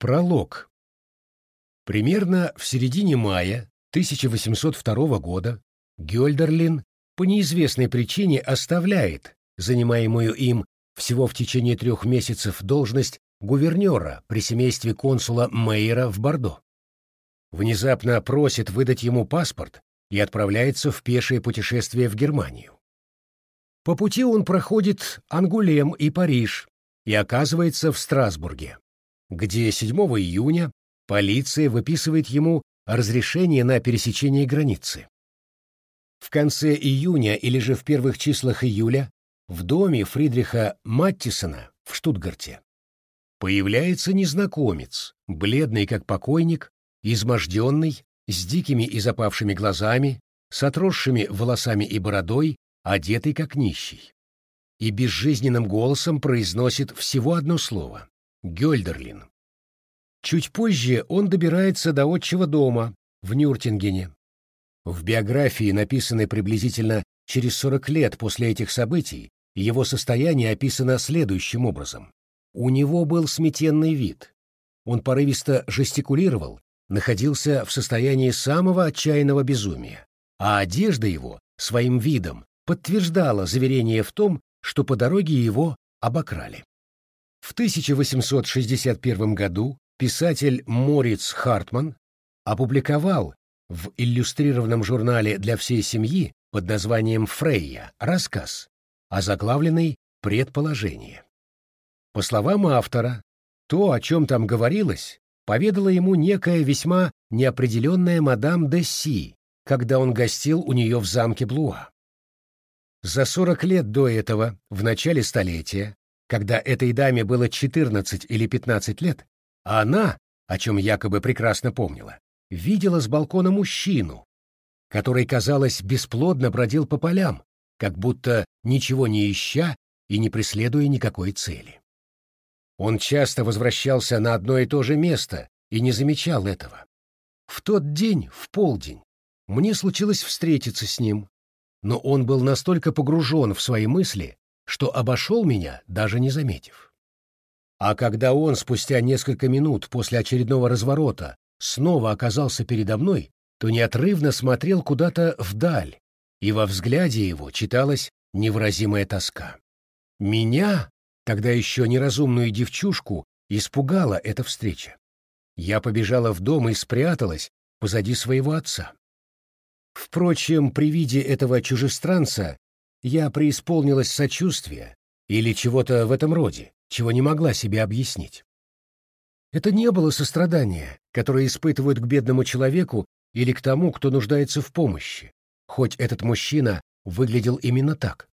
Пролог. Примерно в середине мая 1802 года Гёльдерлин по неизвестной причине оставляет занимаемую им всего в течение трех месяцев должность гувернера при семействе консула Мейера в Бордо. Внезапно просит выдать ему паспорт и отправляется в пешее путешествие в Германию. По пути он проходит Ангулем и Париж и оказывается в Страсбурге где 7 июня полиция выписывает ему разрешение на пересечение границы. В конце июня или же в первых числах июля в доме Фридриха Маттисона в Штутгарте появляется незнакомец, бледный как покойник, изможденный, с дикими и запавшими глазами, с отросшими волосами и бородой, одетый как нищий. И безжизненным голосом произносит всего одно слово Гёльдерлин. Чуть позже он добирается до отчего дома в Нюртингене. В биографии, написанной приблизительно через 40 лет после этих событий, его состояние описано следующим образом. У него был сметенный вид. Он порывисто жестикулировал, находился в состоянии самого отчаянного безумия, а одежда его своим видом подтверждала заверение в том, что по дороге его обокрали. В 1861 году писатель Мориц Хартман опубликовал в иллюстрированном журнале для всей семьи под названием «Фрейя» рассказ, озаглавленный «Предположение». По словам автора, то, о чем там говорилось, поведала ему некая весьма неопределенная мадам де Си, когда он гостил у нее в замке Блуа. За сорок лет до этого, в начале столетия, когда этой даме было 14 или 15 лет, а она, о чем якобы прекрасно помнила, видела с балкона мужчину, который, казалось, бесплодно бродил по полям, как будто ничего не ища и не преследуя никакой цели. Он часто возвращался на одно и то же место и не замечал этого. В тот день, в полдень, мне случилось встретиться с ним, но он был настолько погружен в свои мысли, что обошел меня, даже не заметив. А когда он спустя несколько минут после очередного разворота снова оказался передо мной, то неотрывно смотрел куда-то вдаль, и во взгляде его читалась невыразимая тоска. Меня, тогда еще неразумную девчушку, испугала эта встреча. Я побежала в дом и спряталась позади своего отца. Впрочем, при виде этого чужестранца я преисполнилась сочувствия или чего-то в этом роде, чего не могла себе объяснить. Это не было сострадания, которое испытывают к бедному человеку или к тому, кто нуждается в помощи, хоть этот мужчина выглядел именно так.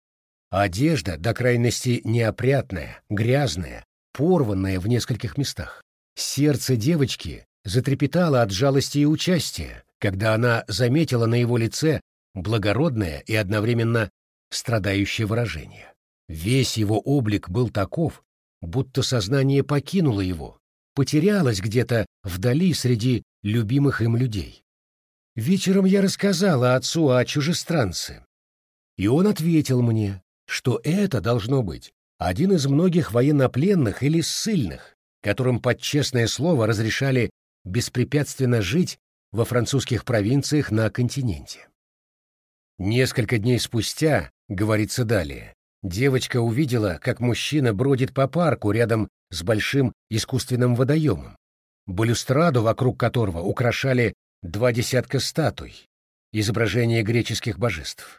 одежда до крайности неопрятная, грязная, порванная в нескольких местах. Сердце девочки затрепетало от жалости и участия, когда она заметила на его лице благородное и одновременно страдающее выражение. Весь его облик был таков, будто сознание покинуло его, потерялось где-то вдали среди любимых им людей. Вечером я рассказала отцу о чужестранце, и он ответил мне, что это должно быть один из многих военнопленных или ссыльных, которым под честное слово разрешали беспрепятственно жить во французских провинциях на континенте. Несколько дней спустя Говорится далее. Девочка увидела, как мужчина бродит по парку рядом с большим искусственным водоемом, балюстраду вокруг которого украшали два десятка статуй, изображения греческих божеств.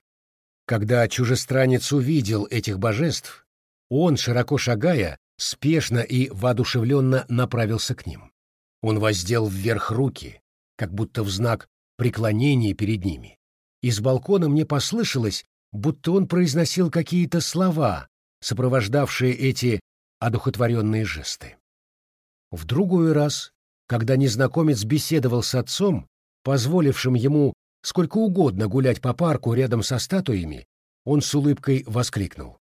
Когда чужестранец увидел этих божеств, он, широко шагая, спешно и воодушевленно направился к ним. Он воздел вверх руки, как будто в знак преклонения перед ними, и с балкона мне послышалось, будто он произносил какие-то слова, сопровождавшие эти одухотворенные жесты. В другой раз, когда незнакомец беседовал с отцом, позволившим ему сколько угодно гулять по парку рядом со статуями, он с улыбкой воскликнул.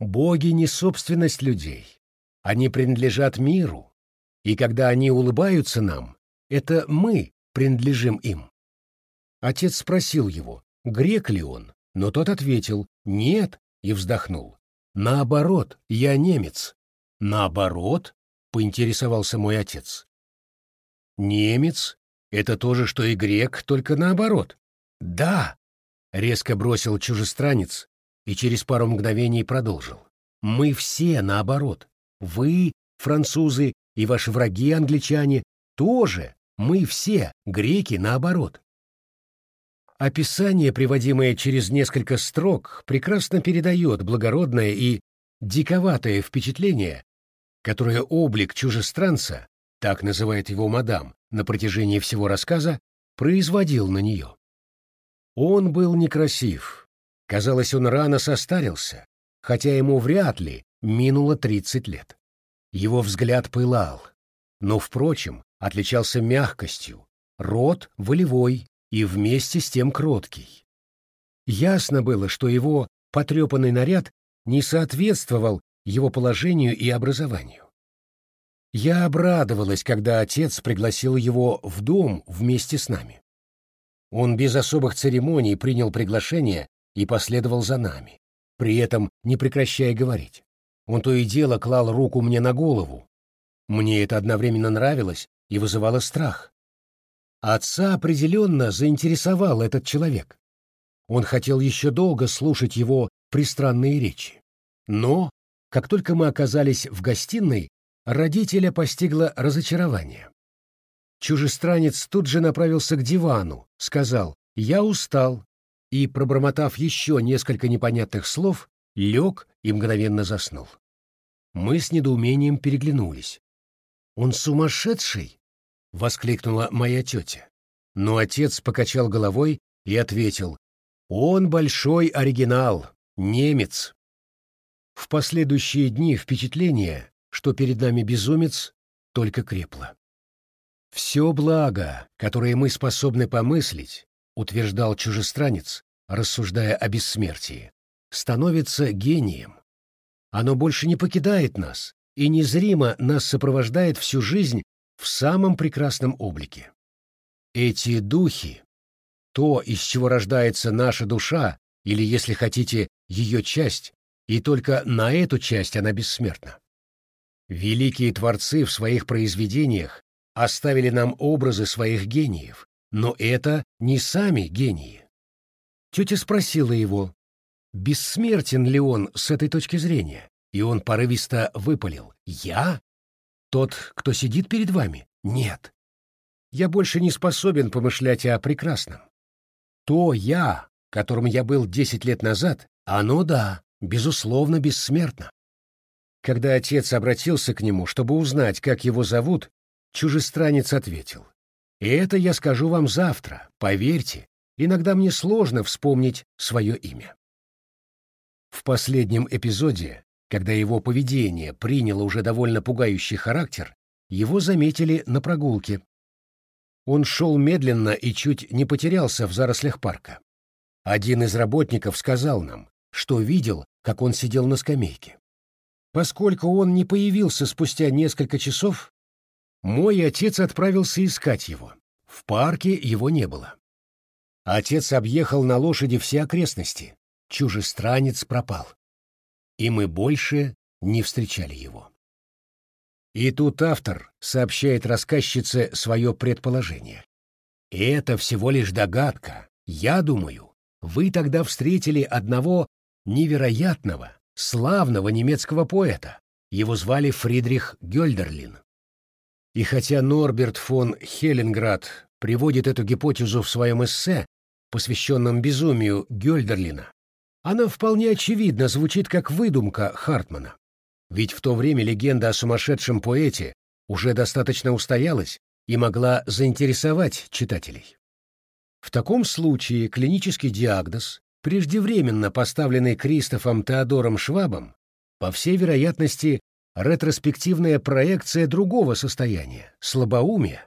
«Боги не собственность людей. Они принадлежат миру, и когда они улыбаются нам, это мы принадлежим им». Отец спросил его, грек ли он, но тот ответил «нет» и вздохнул. «Наоборот, я немец». «Наоборот?» поинтересовался мой отец. Немец — это то же, что и грек, только наоборот. Да, резко бросил чужестранец и через пару мгновений продолжил. Мы все наоборот. Вы, французы, и ваши враги, англичане, тоже. Мы все, греки, наоборот. Описание, приводимое через несколько строк, прекрасно передает благородное и диковатое впечатление, которое облик чужестранца, так называет его мадам, на протяжении всего рассказа, производил на нее. Он был некрасив. Казалось, он рано состарился, хотя ему вряд ли минуло тридцать лет. Его взгляд пылал, но, впрочем, отличался мягкостью, рот волевой, и вместе с тем кроткий. Ясно было, что его потрепанный наряд не соответствовал его положению и образованию. Я обрадовалась, когда отец пригласил его в дом вместе с нами. Он без особых церемоний принял приглашение и последовал за нами, при этом не прекращая говорить. Он то и дело клал руку мне на голову. Мне это одновременно нравилось и вызывало страх. Отца определенно заинтересовал этот человек. Он хотел еще долго слушать его пристранные речи. Но, как только мы оказались в гостиной, родителя постигло разочарование. Чужестранец тут же направился к дивану, сказал «Я устал», и, пробормотав еще несколько непонятных слов, лег и мгновенно заснул. Мы с недоумением переглянулись. «Он сумасшедший?» — воскликнула моя тетя. Но отец покачал головой и ответил, «Он большой оригинал, немец». В последующие дни впечатление, что перед нами безумец, только крепло. «Все благо, которое мы способны помыслить», — утверждал чужестранец, рассуждая о бессмертии, становится гением. Оно больше не покидает нас и незримо нас сопровождает всю жизнь в самом прекрасном облике. Эти духи, то, из чего рождается наша душа, или, если хотите, ее часть, и только на эту часть она бессмертна. Великие творцы в своих произведениях оставили нам образы своих гениев, но это не сами гении. Тетя спросила его, бессмертен ли он с этой точки зрения, и он порывисто выпалил «Я? Тот, кто сидит перед вами? Нет. Я больше не способен помышлять о прекрасном. То я, которым я был десять лет назад, оно да, безусловно, бессмертно. Когда отец обратился к нему, чтобы узнать, как его зовут, чужестранец ответил. «И это я скажу вам завтра, поверьте, иногда мне сложно вспомнить свое имя». В последнем эпизоде когда его поведение приняло уже довольно пугающий характер, его заметили на прогулке. Он шел медленно и чуть не потерялся в зарослях парка. Один из работников сказал нам, что видел, как он сидел на скамейке. Поскольку он не появился спустя несколько часов, мой отец отправился искать его. В парке его не было. Отец объехал на лошади все окрестности. Чужестранец пропал и мы больше не встречали его. И тут автор сообщает рассказчице свое предположение. это всего лишь догадка. Я думаю, вы тогда встретили одного невероятного, славного немецкого поэта. Его звали Фридрих Гёльдерлин. И хотя Норберт фон Хелленград приводит эту гипотезу в своем эссе, посвященном безумию Гёльдерлина, она вполне очевидно звучит как выдумка Хартмана. Ведь в то время легенда о сумасшедшем поэте уже достаточно устоялась и могла заинтересовать читателей. В таком случае клинический диагноз, преждевременно поставленный Кристофом Теодором Швабом, по всей вероятности, ретроспективная проекция другого состояния, слабоумия,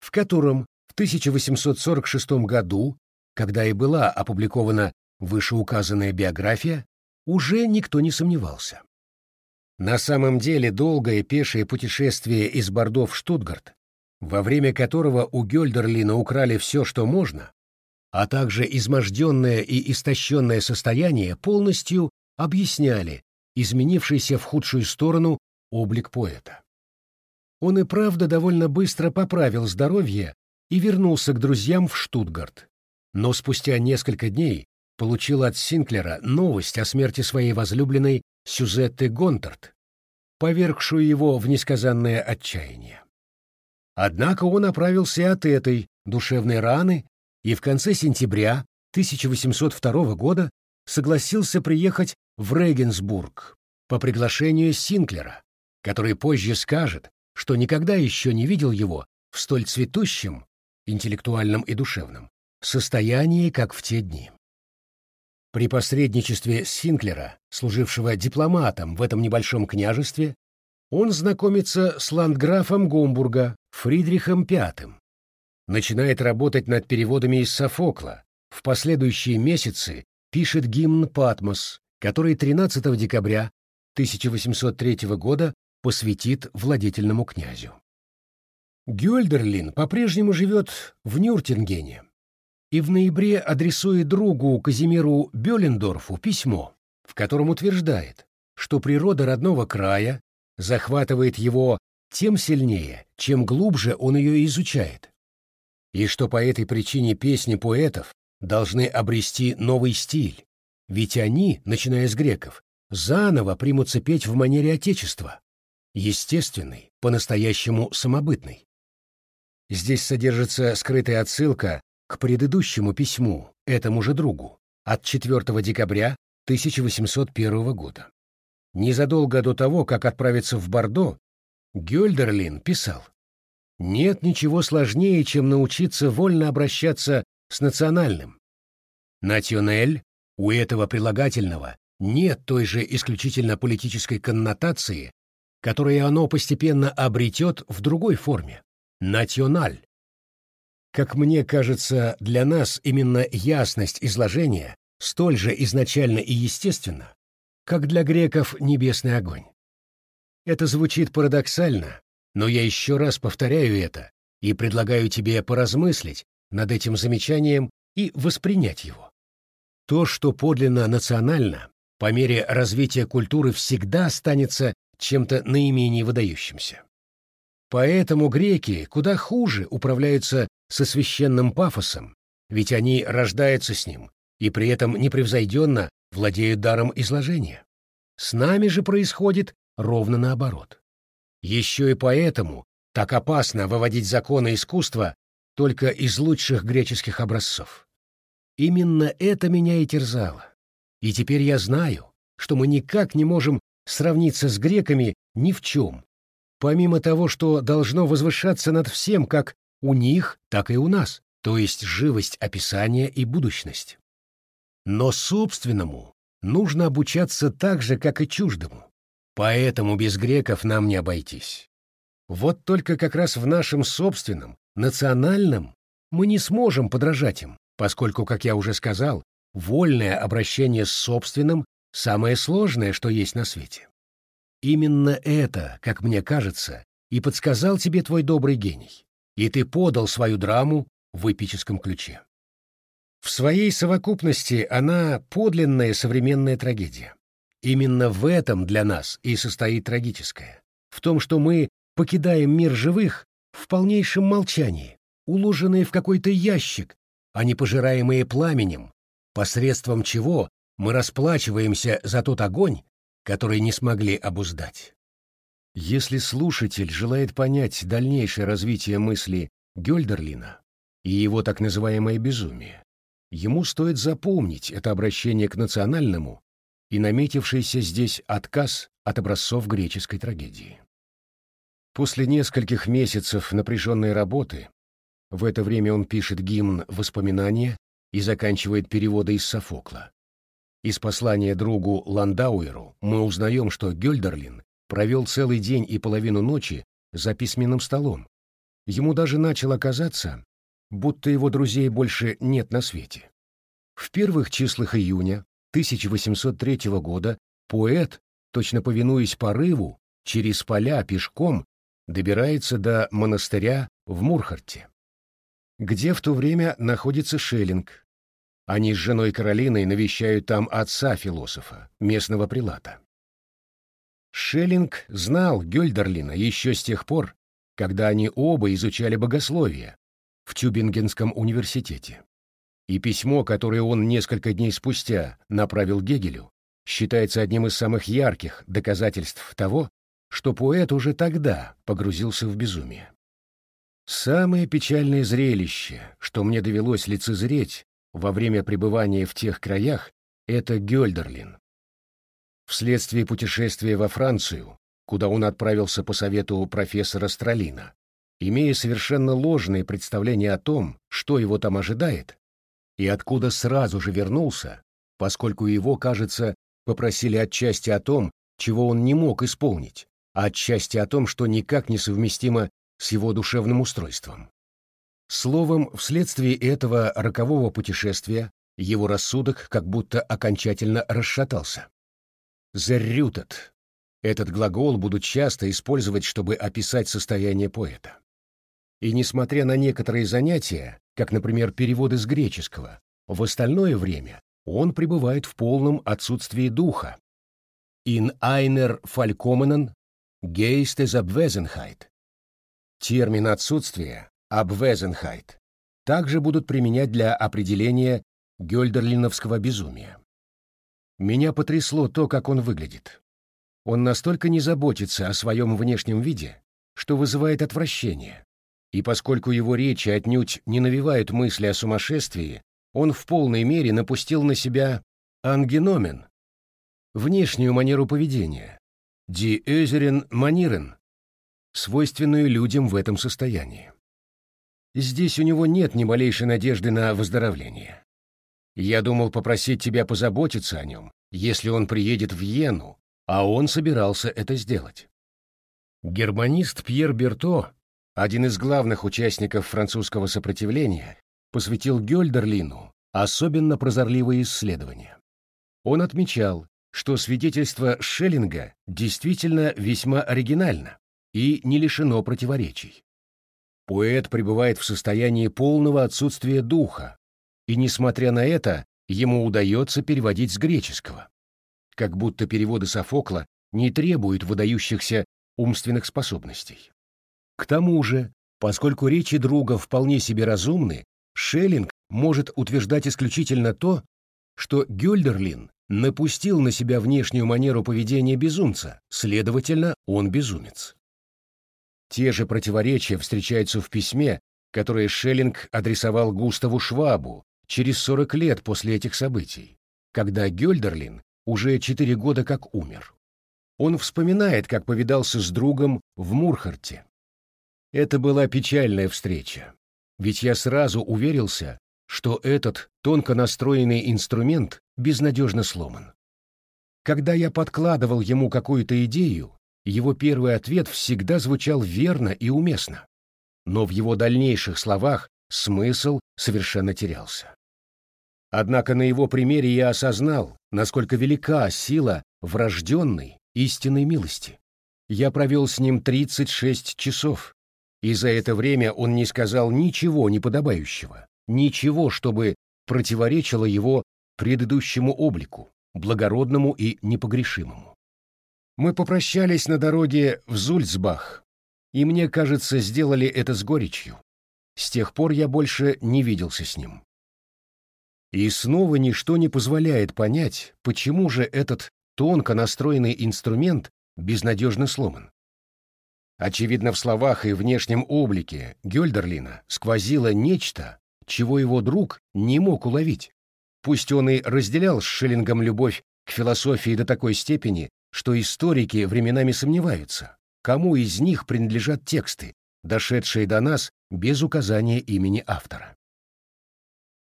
в котором в 1846 году, когда и была опубликована вышеуказанная биография, уже никто не сомневался. На самом деле долгое пешее путешествие из Бордо в Штутгарт, во время которого у Гёльдерлина украли все, что можно, а также изможденное и истощенное состояние полностью объясняли изменившийся в худшую сторону облик поэта. Он и правда довольно быстро поправил здоровье и вернулся к друзьям в Штутгарт. Но спустя несколько дней получил от Синклера новость о смерти своей возлюбленной Сюзетты Гонтарт, повергшую его в несказанное отчаяние. Однако он оправился от этой душевной раны и в конце сентября 1802 года согласился приехать в Регенсбург по приглашению Синклера, который позже скажет, что никогда еще не видел его в столь цветущем, интеллектуальном и душевном, состоянии, как в те дни. При посредничестве Синклера, служившего дипломатом в этом небольшом княжестве, он знакомится с ландграфом Гомбурга Фридрихом V, начинает работать над переводами из Софокла, в последующие месяцы пишет гимн «Патмос», который 13 декабря 1803 года посвятит владетельному князю. Гюльдерлин по-прежнему живет в Нюртингене и в ноябре адресует другу Казимиру Бёлендорфу письмо, в котором утверждает, что природа родного края захватывает его тем сильнее, чем глубже он ее изучает, и что по этой причине песни поэтов должны обрести новый стиль, ведь они, начиная с греков, заново примутся петь в манере Отечества, естественной, по-настоящему самобытной. Здесь содержится скрытая отсылка к предыдущему письму, этому же другу, от 4 декабря 1801 года. Незадолго до того, как отправиться в Бордо, Гёльдерлин писал «Нет ничего сложнее, чем научиться вольно обращаться с национальным. Национель у этого прилагательного нет той же исключительно политической коннотации, которую оно постепенно обретет в другой форме — националь. Как мне кажется, для нас именно ясность изложения столь же изначально и естественна, как для греков небесный огонь. Это звучит парадоксально, но я еще раз повторяю это и предлагаю тебе поразмыслить над этим замечанием и воспринять его. То, что подлинно национально, по мере развития культуры всегда останется чем-то наименее выдающимся. Поэтому греки куда хуже управляются со священным пафосом, ведь они рождаются с ним и при этом непревзойденно владеют даром изложения. С нами же происходит ровно наоборот. Еще и поэтому так опасно выводить законы искусства только из лучших греческих образцов. Именно это меня и терзало. И теперь я знаю, что мы никак не можем сравниться с греками ни в чем, помимо того, что должно возвышаться над всем как у них, так и у нас, то есть живость описания и будущность. Но собственному нужно обучаться так же, как и чуждому. Поэтому без греков нам не обойтись. Вот только как раз в нашем собственном, национальном, мы не сможем подражать им, поскольку, как я уже сказал, вольное обращение с собственным – самое сложное, что есть на свете. Именно это, как мне кажется, и подсказал тебе твой добрый гений, и ты подал свою драму в эпическом ключе. В своей совокупности она подлинная современная трагедия. Именно в этом для нас и состоит трагическое. В том, что мы покидаем мир живых в полнейшем молчании, уложенные в какой-то ящик, а не пожираемые пламенем, посредством чего мы расплачиваемся за тот огонь, который не смогли обуздать. Если слушатель желает понять дальнейшее развитие мысли Гёльдерлина и его так называемое безумие, ему стоит запомнить это обращение к национальному и наметившийся здесь отказ от образцов греческой трагедии. После нескольких месяцев напряженной работы, в это время он пишет гимн «Воспоминания» и заканчивает переводы из Софокла. Из послания другу Ландауэру мы узнаем, что Гёльдерлин провел целый день и половину ночи за письменным столом. Ему даже начало казаться, будто его друзей больше нет на свете. В первых числах июня 1803 года поэт, точно повинуясь порыву, через поля пешком добирается до монастыря в Мурхарте, где в то время находится Шеллинг. Они с женой Каролиной навещают там отца философа, местного прилата. Шеллинг знал Гёльдерлина еще с тех пор, когда они оба изучали богословие в Тюбингенском университете. И письмо, которое он несколько дней спустя направил Гегелю, считается одним из самых ярких доказательств того, что поэт уже тогда погрузился в безумие. Самое печальное зрелище, что мне довелось лицезреть во время пребывания в тех краях, это Гёльдерлин. Вследствие путешествия во Францию, куда он отправился по совету профессора Стралина, имея совершенно ложные представления о том, что его там ожидает, и откуда сразу же вернулся, поскольку его, кажется, попросили отчасти о том, чего он не мог исполнить, а отчасти о том, что никак не совместимо с его душевным устройством. Словом, вследствие этого рокового путешествия его рассудок как будто окончательно расшатался. «Зеррютет» — этот глагол будут часто использовать, чтобы описать состояние поэта. И несмотря на некоторые занятия, как, например, переводы с греческого, в остальное время он пребывает в полном отсутствии духа. «In einer vollkommenen Geistesabwesenheit» Термин «отсутствие» «abwesenheit» также будут применять для определения гёльдерлиновского безумия. Меня потрясло то, как он выглядит. Он настолько не заботится о своем внешнем виде, что вызывает отвращение. И поскольку его речи отнюдь не навевают мысли о сумасшествии, он в полной мере напустил на себя ангеномен, внешнюю манеру поведения, ди манирен, свойственную людям в этом состоянии. Здесь у него нет ни малейшей надежды на выздоровление. Я думал попросить тебя позаботиться о нем, если он приедет в Йену, а он собирался это сделать. Германист Пьер Берто, один из главных участников французского сопротивления, посвятил Гёльдерлину особенно прозорливые исследования. Он отмечал, что свидетельство Шеллинга действительно весьма оригинально и не лишено противоречий. Поэт пребывает в состоянии полного отсутствия духа, и, несмотря на это, ему удается переводить с греческого. Как будто переводы Софокла не требуют выдающихся умственных способностей. К тому же, поскольку речи друга вполне себе разумны, Шеллинг может утверждать исключительно то, что Гюльдерлин напустил на себя внешнюю манеру поведения безумца, следовательно, он безумец. Те же противоречия встречаются в письме, которое Шеллинг адресовал Густаву Швабу через 40 лет после этих событий, когда Гюльдерлин уже 4 года как умер. Он вспоминает, как повидался с другом в Мурхарте. Это была печальная встреча. Ведь я сразу уверился, что этот тонко настроенный инструмент безнадежно сломан. Когда я подкладывал ему какую-то идею, его первый ответ всегда звучал верно и уместно. Но в его дальнейших словах смысл совершенно терялся. Однако на его примере я осознал, насколько велика сила врожденной истинной милости. Я провел с ним 36 часов, и за это время он не сказал ничего неподобающего, ничего, чтобы противоречило его предыдущему облику, благородному и непогрешимому. Мы попрощались на дороге в Зульцбах, и мне кажется, сделали это с горечью. С тех пор я больше не виделся с ним. И снова ничто не позволяет понять, почему же этот тонко настроенный инструмент безнадежно сломан. Очевидно, в словах и внешнем облике Гёльдерлина сквозило нечто, чего его друг не мог уловить. Пусть он и разделял с Шиллингом любовь к философии до такой степени, что историки временами сомневаются, кому из них принадлежат тексты, дошедшие до нас без указания имени автора.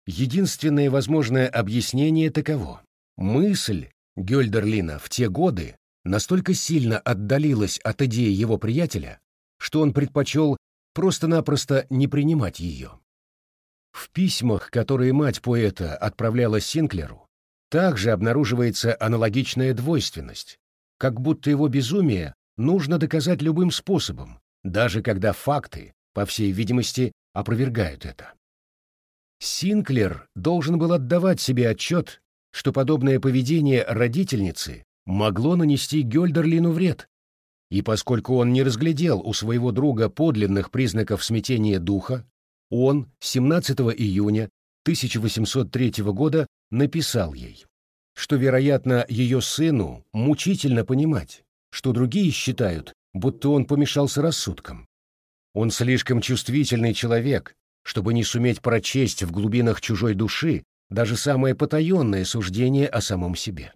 Единственное возможное объяснение таково. Мысль Гёльдерлина в те годы настолько сильно отдалилась от идеи его приятеля, что он предпочел просто-напросто не принимать ее. В письмах, которые мать поэта отправляла Синклеру, также обнаруживается аналогичная двойственность, как будто его безумие нужно доказать любым способом, даже когда факты, по всей видимости, опровергают это. Синклер должен был отдавать себе отчет, что подобное поведение родительницы могло нанести Гёльдерлину вред. и поскольку он не разглядел у своего друга подлинных признаков смятения духа, он 17 июня 1803 года написал ей, что, вероятно, ее сыну мучительно понимать, что другие считают, будто он помешался рассудком. Он слишком чувствительный человек, чтобы не суметь прочесть в глубинах чужой души даже самое потаенное суждение о самом себе.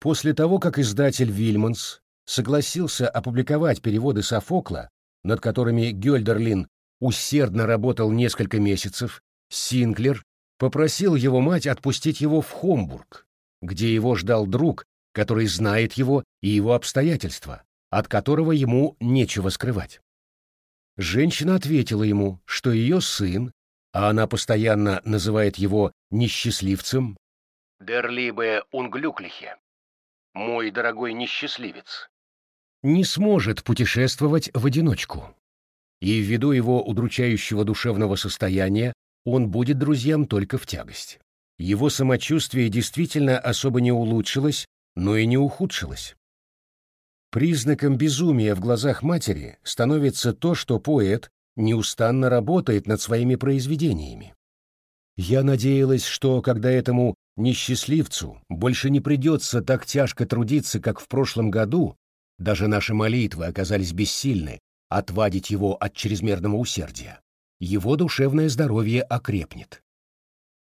После того, как издатель Вильманс согласился опубликовать переводы Софокла, над которыми Гёльдерлин усердно работал несколько месяцев, Синклер попросил его мать отпустить его в Хомбург, где его ждал друг, который знает его и его обстоятельства, от которого ему нечего скрывать. Женщина ответила ему, что ее сын, а она постоянно называет его несчастливцем, «Дерлибе унглюклихе», «мой дорогой несчастливец», не сможет путешествовать в одиночку. И ввиду его удручающего душевного состояния он будет друзьям только в тягость. Его самочувствие действительно особо не улучшилось, но и не ухудшилось. Признаком безумия в глазах матери становится то, что поэт неустанно работает над своими произведениями. Я надеялась, что когда этому несчастливцу больше не придется так тяжко трудиться, как в прошлом году, даже наши молитвы оказались бессильны отвадить его от чрезмерного усердия. Его душевное здоровье окрепнет.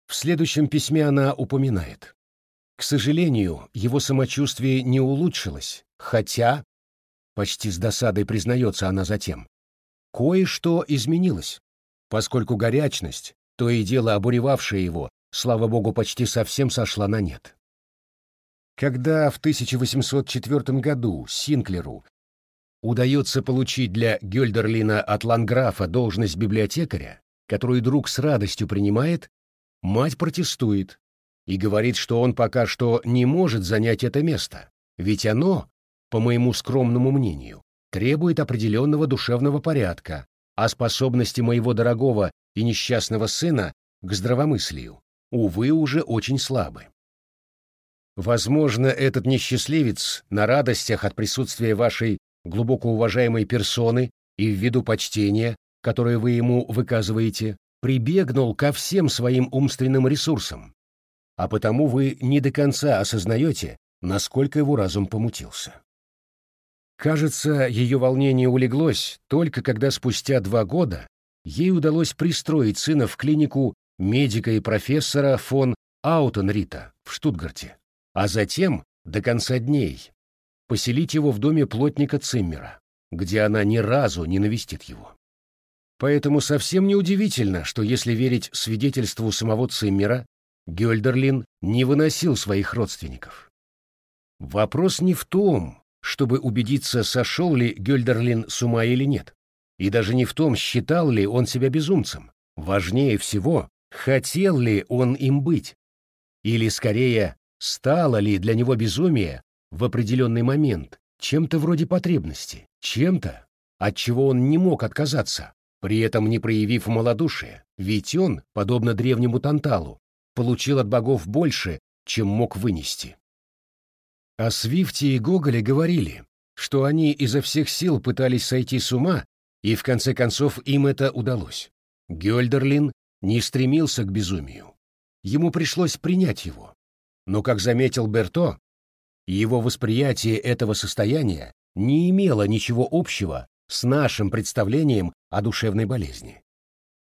В следующем письме она упоминает. К сожалению, его самочувствие не улучшилось, хотя, почти с досадой признается она затем, кое-что изменилось, поскольку горячность, то и дело обуревавшая его, слава богу, почти совсем сошла на нет. Когда в 1804 году Синклеру удается получить для Гёльдерлина от Ланграфа должность библиотекаря, которую друг с радостью принимает, мать протестует и говорит, что он пока что не может занять это место, ведь оно, по моему скромному мнению, требует определенного душевного порядка, а способности моего дорогого и несчастного сына к здравомыслию, увы, уже очень слабы. Возможно, этот несчастливец на радостях от присутствия вашей глубоко уважаемой персоны и ввиду почтения, которое вы ему выказываете, прибегнул ко всем своим умственным ресурсам, а потому вы не до конца осознаете, насколько его разум помутился. Кажется, ее волнение улеглось только когда спустя два года ей удалось пристроить сына в клинику медика и профессора фон Аутенрита в Штутгарте а затем, до конца дней, поселить его в доме плотника Циммера, где она ни разу не навестит его. Поэтому совсем неудивительно, что если верить свидетельству самого Циммера, Гёльдерлин не выносил своих родственников. Вопрос не в том, чтобы убедиться, сошел ли Гёльдерлин с ума или нет, и даже не в том, считал ли он себя безумцем. Важнее всего, хотел ли он им быть, или, скорее, Стало ли для него безумие в определенный момент чем-то вроде потребности, чем-то, от чего он не мог отказаться, при этом не проявив малодушия, ведь он, подобно древнему Танталу, получил от богов больше, чем мог вынести. О Свифте и Гоголе говорили, что они изо всех сил пытались сойти с ума, и в конце концов им это удалось. Гёльдерлин не стремился к безумию. Ему пришлось принять его. Но, как заметил Берто, его восприятие этого состояния не имело ничего общего с нашим представлением о душевной болезни.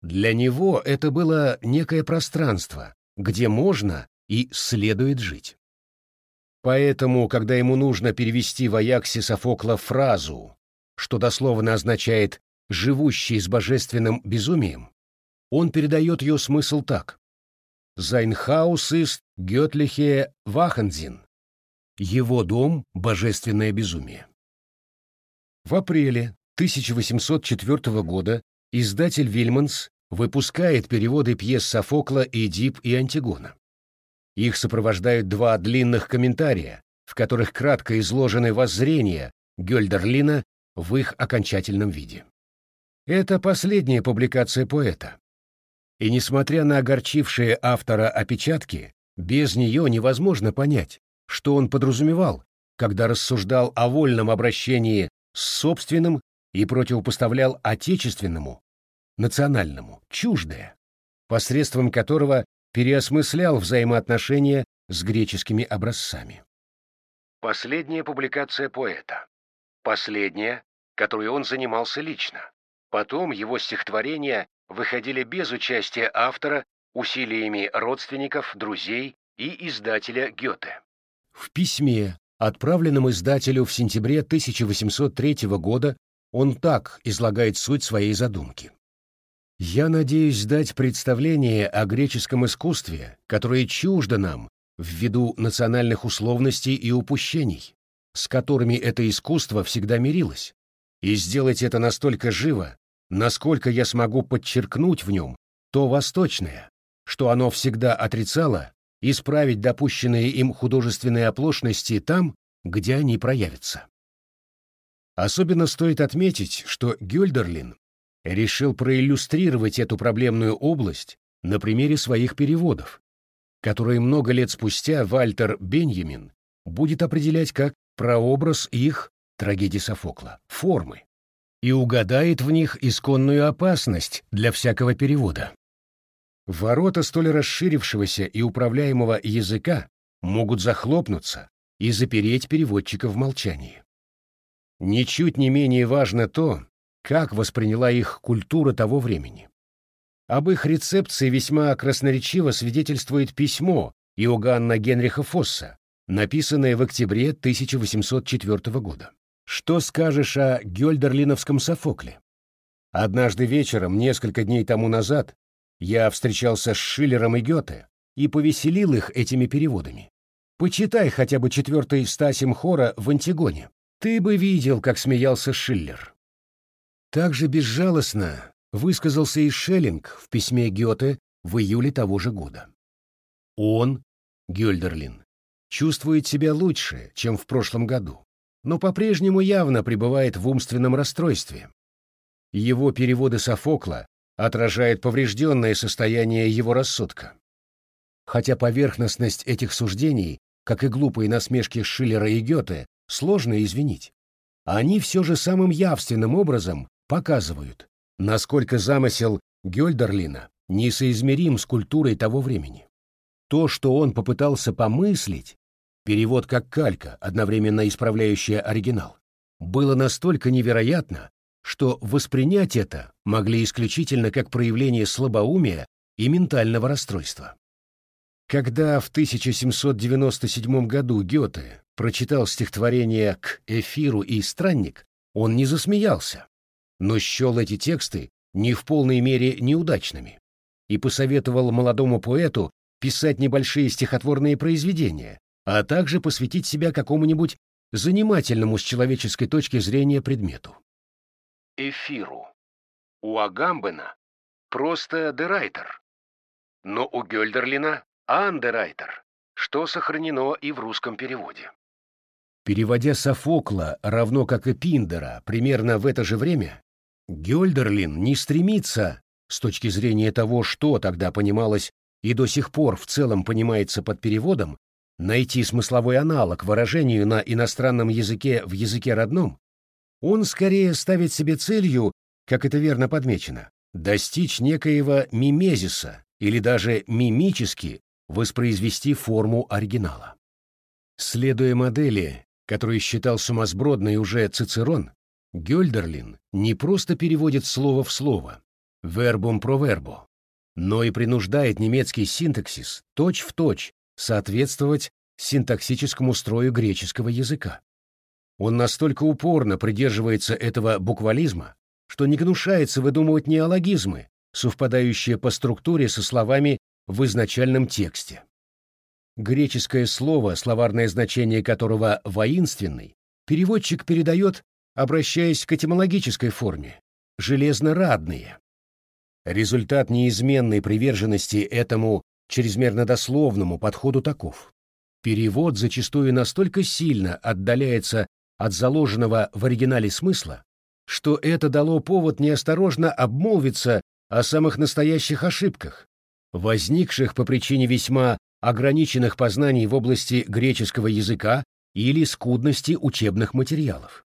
Для него это было некое пространство, где можно и следует жить. Поэтому, когда ему нужно перевести в Аяксе Софокла фразу, что дословно означает «живущий с божественным безумием», он передает ее смысл так. Haus ist göttliche Wachensinn. Его дом — божественное безумие. В апреле 1804 года издатель Вильманс выпускает переводы пьес Софокла «Эдип» и «Антигона». Их сопровождают два длинных комментария, в которых кратко изложены воззрения Гёльдерлина в их окончательном виде. Это последняя публикация поэта, и несмотря на огорчившие автора опечатки, без нее невозможно понять, что он подразумевал, когда рассуждал о вольном обращении с собственным и противопоставлял отечественному, национальному, чуждое, посредством которого переосмыслял взаимоотношения с греческими образцами. Последняя публикация поэта. Последняя, которой он занимался лично. Потом его стихотворения выходили без участия автора усилиями родственников, друзей и издателя Гёте. В письме, отправленном издателю в сентябре 1803 года, он так излагает суть своей задумки. «Я надеюсь дать представление о греческом искусстве, которое чуждо нам ввиду национальных условностей и упущений, с которыми это искусство всегда мирилось, и сделать это настолько живо, насколько я смогу подчеркнуть в нем то восточное, что оно всегда отрицало, исправить допущенные им художественные оплошности там, где они проявятся. Особенно стоит отметить, что Гюльдерлин решил проиллюстрировать эту проблемную область на примере своих переводов, которые много лет спустя Вальтер Беньямин будет определять как прообраз их трагедии Софокла, формы, и угадает в них исконную опасность для всякого перевода. Ворота столь расширившегося и управляемого языка могут захлопнуться и запереть переводчика в молчании. Ничуть не менее важно то, как восприняла их культура того времени. Об их рецепции весьма красноречиво свидетельствует письмо Иоганна Генриха Фосса, написанное в октябре 1804 года. Что скажешь о Гёльдерлиновском Софокле? Однажды вечером, несколько дней тому назад, я встречался с Шиллером и Гёте и повеселил их этими переводами. Почитай хотя бы четвертый Стасим хора в Антигоне. Ты бы видел, как смеялся Шиллер. Так же безжалостно высказался и Шеллинг в письме Гёте в июле того же года. Он, Гюльдерлин, чувствует себя лучше, чем в прошлом году, но по-прежнему явно пребывает в умственном расстройстве. Его переводы Софокла отражают поврежденное состояние его рассудка. Хотя поверхностность этих суждений, как и глупые насмешки Шиллера и Гёте, сложно извинить. Они все же самым явственным образом показывают, насколько замысел Гёльдерлина несоизмерим с культурой того времени. То, что он попытался помыслить, перевод как калька, одновременно исправляющая оригинал, было настолько невероятно, что воспринять это могли исключительно как проявление слабоумия и ментального расстройства. Когда в 1797 году Гёте прочитал стихотворение «К эфиру» и «Странник», он не засмеялся, но счел эти тексты не в полной мере неудачными и посоветовал молодому поэту писать небольшие стихотворные произведения, а также посвятить себя какому-нибудь занимательному с человеческой точки зрения предмету. Эфиру. У Агамбена просто дерайтер, но у Гёльдерлина андерайтер, что сохранено и в русском переводе. Переводя Софокла, равно как и Пиндера, примерно в это же время, Гёльдерлин не стремится, с точки зрения того, что тогда понималось и до сих пор в целом понимается под переводом, найти смысловой аналог выражению на иностранном языке в языке родном, он скорее ставит себе целью, как это верно подмечено, достичь некоего мимезиса или даже мимически воспроизвести форму оригинала. Следуя модели, которую считал сумасбродной уже Цицерон, Гёльдерлин не просто переводит слово в слово, вербум про вербо, но и принуждает немецкий синтаксис точь-в-точь точь соответствовать синтаксическому строю греческого языка. Он настолько упорно придерживается этого буквализма, что не гнушается выдумывать неологизмы, совпадающие по структуре со словами в изначальном тексте. Греческое слово, словарное значение которого «воинственный», переводчик передает, обращаясь к этимологической форме «железно-радные». Результат неизменной приверженности этому чрезмерно дословному подходу таков. Перевод зачастую настолько сильно отдаляется от заложенного в оригинале смысла, что это дало повод неосторожно обмолвиться о самых настоящих ошибках, возникших по причине весьма ограниченных познаний в области греческого языка или скудности учебных материалов.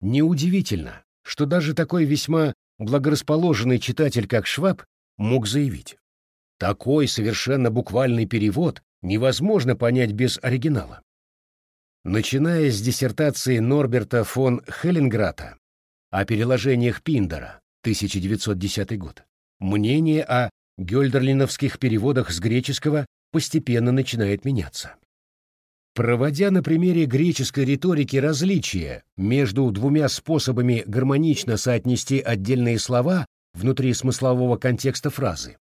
Неудивительно, что даже такой весьма благорасположенный читатель, как Шваб, мог заявить. Такой совершенно буквальный перевод невозможно понять без оригинала. Начиная с диссертации Норберта фон Хелленграта о переложениях Пиндера, 1910 год, мнение о гёльдерлиновских переводах с греческого постепенно начинает меняться. Проводя на примере греческой риторики различия между двумя способами гармонично соотнести отдельные слова внутри смыслового контекста фразы,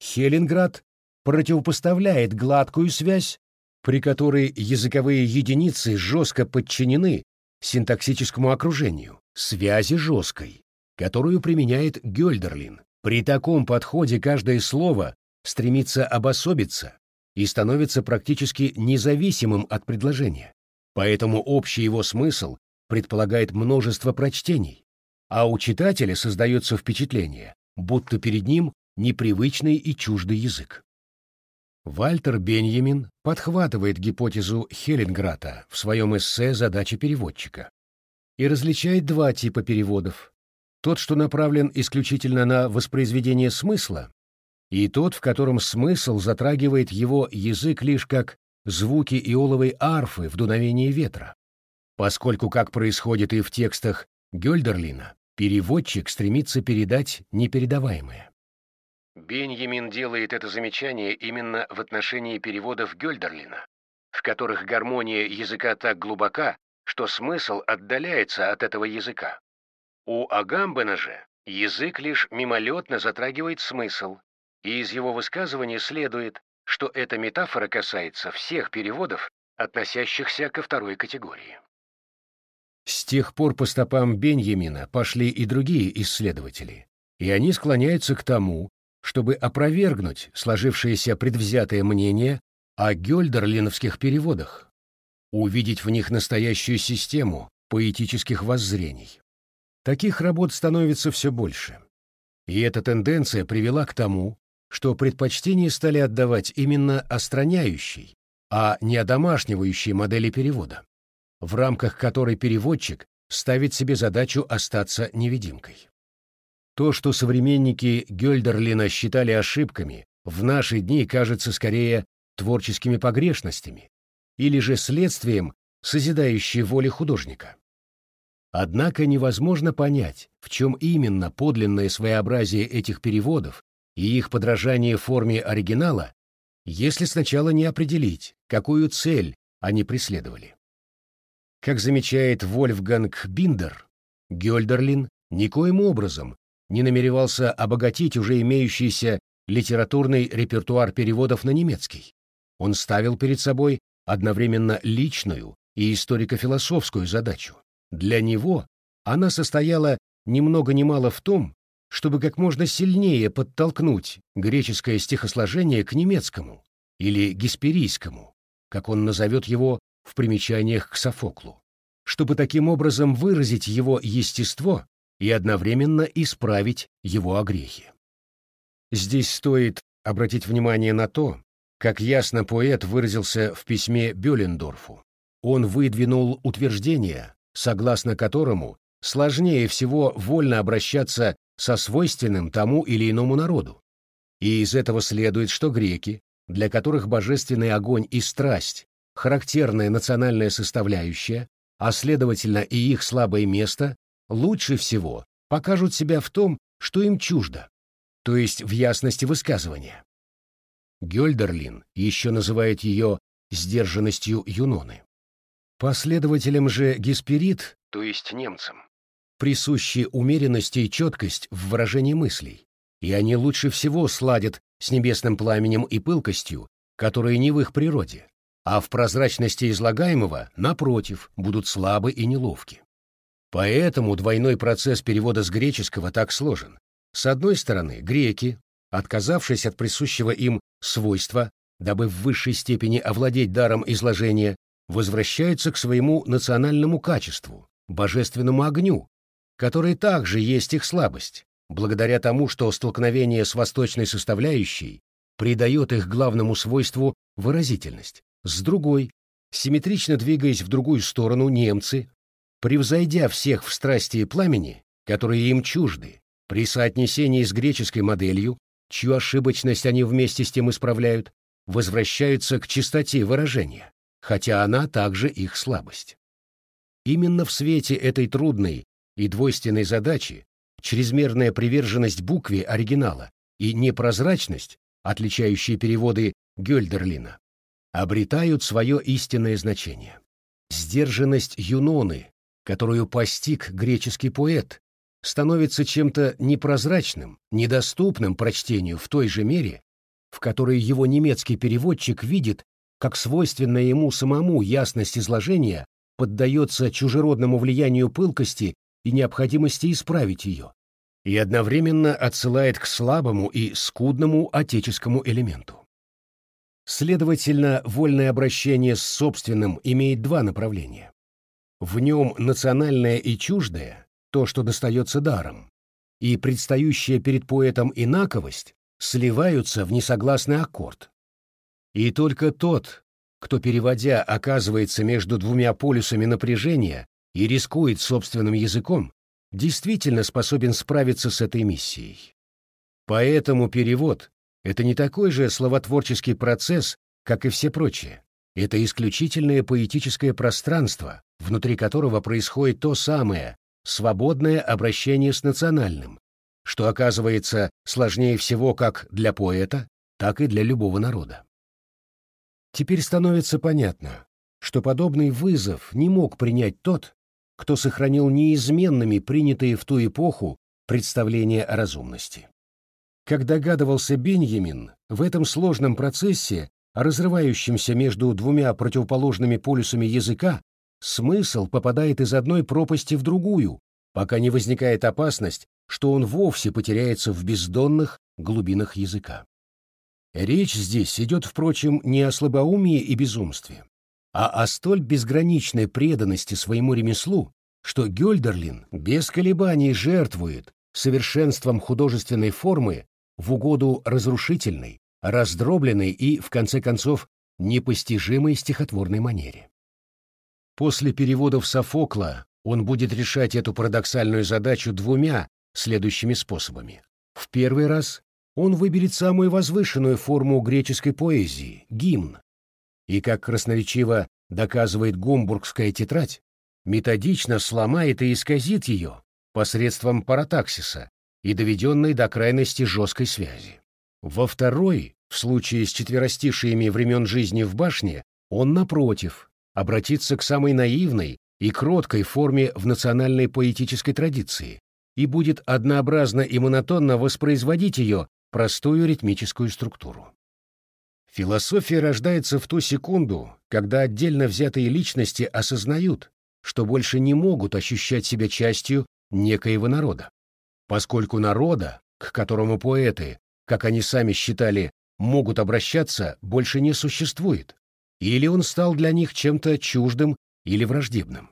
Хелинград противопоставляет гладкую связь, при которой языковые единицы жестко подчинены синтаксическому окружению, связи жесткой, которую применяет Гёльдерлин. При таком подходе каждое слово стремится обособиться, и становится практически независимым от предложения. Поэтому общий его смысл предполагает множество прочтений, а у читателя создается впечатление, будто перед ним непривычный и чуждый язык. Вальтер Беньямин подхватывает гипотезу Хеллинграта в своем эссе «Задача переводчика» и различает два типа переводов. Тот, что направлен исключительно на воспроизведение смысла, и тот, в котором смысл затрагивает его язык лишь как звуки иоловой арфы в дуновении ветра. Поскольку, как происходит и в текстах Гёльдерлина, переводчик стремится передать непередаваемое. Беньямин делает это замечание именно в отношении переводов Гёльдерлина, в которых гармония языка так глубока, что смысл отдаляется от этого языка. У Агамбена же язык лишь мимолетно затрагивает смысл, и из его высказывания следует, что эта метафора касается всех переводов, относящихся ко второй категории. С тех пор по стопам Беньямина пошли и другие исследователи, и они склоняются к тому, чтобы опровергнуть сложившееся предвзятое мнение о гёльдерлиновских переводах, увидеть в них настоящую систему поэтических воззрений. Таких работ становится все больше. И эта тенденция привела к тому, что предпочтение стали отдавать именно остраняющей, а не одомашнивающей модели перевода, в рамках которой переводчик ставит себе задачу остаться невидимкой. То, что современники Гёльдерлина считали ошибками, в наши дни кажется скорее творческими погрешностями или же следствием созидающей воли художника. Однако невозможно понять, в чем именно подлинное своеобразие этих переводов и их подражание форме оригинала, если сначала не определить, какую цель они преследовали. Как замечает Вольфганг Биндер, Гёльдерлин никоим образом не намеревался обогатить уже имеющийся литературный репертуар переводов на немецкий. Он ставил перед собой одновременно личную и историко-философскую задачу. Для него она состояла ни много ни мало в том, чтобы как можно сильнее подтолкнуть греческое стихосложение к немецкому или гесперийскому, как он назовет его в примечаниях к Софоклу, чтобы таким образом выразить его естество и одновременно исправить его огрехи. Здесь стоит обратить внимание на то, как ясно поэт выразился в письме Бёлендорфу. Он выдвинул утверждение, согласно которому сложнее всего вольно обращаться со свойственным тому или иному народу. И из этого следует, что греки, для которых божественный огонь и страсть – характерная национальная составляющая, а следовательно и их слабое место, лучше всего покажут себя в том, что им чуждо, то есть в ясности высказывания. Гёльдерлин еще называет ее сдержанностью Юноны. Последователям же Гесперид, то есть немцам, присущи умеренность и четкость в выражении мыслей, и они лучше всего сладят с небесным пламенем и пылкостью, которые не в их природе, а в прозрачности излагаемого, напротив, будут слабы и неловки. Поэтому двойной процесс перевода с греческого так сложен. С одной стороны, греки, отказавшись от присущего им свойства, дабы в высшей степени овладеть даром изложения, возвращаются к своему национальному качеству, божественному огню, который также есть их слабость, благодаря тому, что столкновение с восточной составляющей придает их главному свойству выразительность, с другой, Симметрично двигаясь в другую сторону, немцы, превзойдя всех в страсти и пламени, которые им чужды, при соотнесении с греческой моделью, чью ошибочность они вместе с тем исправляют, возвращаются к чистоте выражения, хотя она также их слабость. Именно в свете этой трудной и двойственной задачи чрезмерная приверженность букве оригинала и непрозрачность, отличающие переводы Гёльдерлина, обретают свое истинное значение. Сдержанность Юноны, которую постиг греческий поэт, становится чем-то непрозрачным, недоступным прочтению в той же мере, в которой его немецкий переводчик видит, как свойственная ему самому ясность изложения поддается чужеродному влиянию пылкости и необходимости исправить ее, и одновременно отсылает к слабому и скудному отеческому элементу. Следовательно, вольное обращение с собственным имеет два направления. В нем национальное и чуждое, то, что достается даром, и предстающая перед поэтом инаковость сливаются в несогласный аккорд. И только тот, кто, переводя, оказывается между двумя полюсами напряжения и рискует собственным языком, действительно способен справиться с этой миссией. Поэтому перевод — это не такой же словотворческий процесс, как и все прочие. Это исключительное поэтическое пространство, внутри которого происходит то самое свободное обращение с национальным, что оказывается сложнее всего как для поэта, так и для любого народа. Теперь становится понятно, что подобный вызов не мог принять тот, кто сохранил неизменными принятые в ту эпоху представления о разумности. Как догадывался Беньямин, в этом сложном процессе, разрывающемся между двумя противоположными полюсами языка, смысл попадает из одной пропасти в другую, пока не возникает опасность, что он вовсе потеряется в бездонных глубинах языка. Речь здесь идет, впрочем, не о слабоумии и безумстве, а о столь безграничной преданности своему ремеслу, что Гёльдерлин без колебаний жертвует совершенством художественной формы в угоду разрушительной, раздробленной и, в конце концов, непостижимой стихотворной манере. После переводов Софокла он будет решать эту парадоксальную задачу двумя следующими способами. В первый раз он выберет самую возвышенную форму греческой поэзии — гимн, и, как красноречиво доказывает гумбургская тетрадь, методично сломает и исказит ее посредством паратаксиса и доведенной до крайности жесткой связи. Во второй, в случае с четверостишиями времен жизни в башне, он, напротив, обратится к самой наивной и кроткой форме в национальной поэтической традиции и будет однообразно и монотонно воспроизводить ее простую ритмическую структуру. Философия рождается в ту секунду, когда отдельно взятые личности осознают, что больше не могут ощущать себя частью некоего народа. Поскольку народа, к которому поэты, как они сами считали, могут обращаться, больше не существует, или он стал для них чем-то чуждым или враждебным.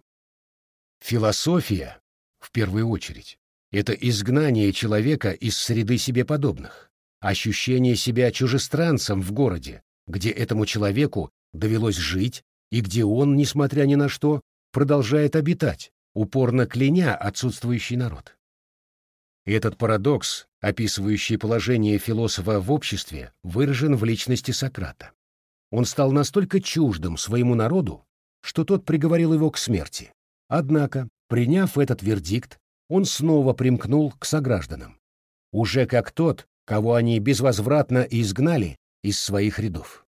Философия, в первую очередь, это изгнание человека из среды себе подобных ощущение себя чужестранцем в городе, где этому человеку довелось жить и где он, несмотря ни на что, продолжает обитать, упорно кляня отсутствующий народ. Этот парадокс, описывающий положение философа в обществе, выражен в личности Сократа. Он стал настолько чуждым своему народу, что тот приговорил его к смерти. Однако, приняв этот вердикт, он снова примкнул к согражданам. Уже как тот, кого они безвозвратно изгнали из своих рядов.